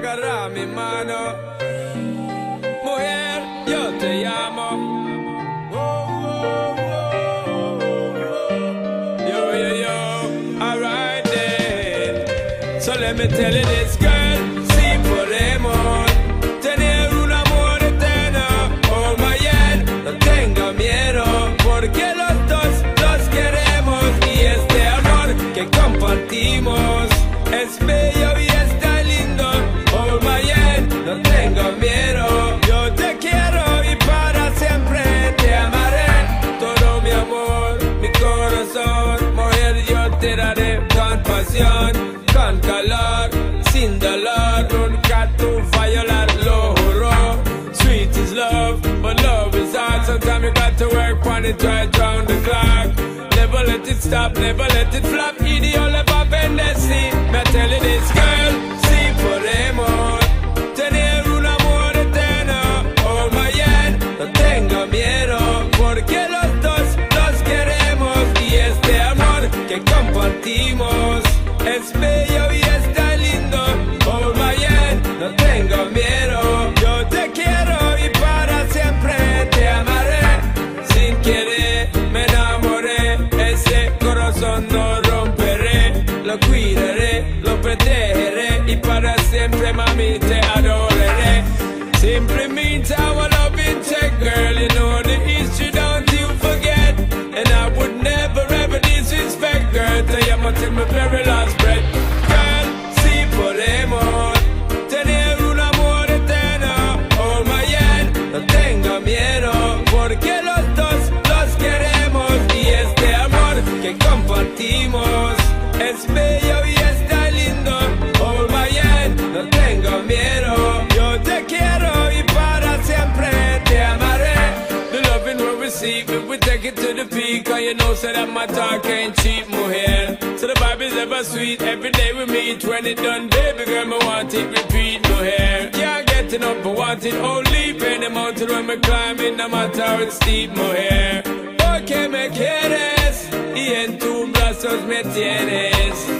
mi mano. Mujer, yo te. Yo, yo, yo, alright then. So let me tell you this, girl. Sometimes you got to work on it right round the clock. Never let it stop, never let it flop. Idiot ever bendecir. Lo cuidaré, lo protegeré y para siempre mami te adoraré. Simply means our loving check, girl. You know the history, don't you forget. And I would never ever disrespect, girl. Till you until my very loving we we take it to the peak, and you know so that my talk ain't cheap, mujer. So the vibe is ever sweet, every day we meet. When it done, baby girl, me want it repeat, mujer. Can't get enough, but want it only. Pain the mountain when me climb it, no matter how steep, mujer. Porque me quieres y en tus brazos me tienes.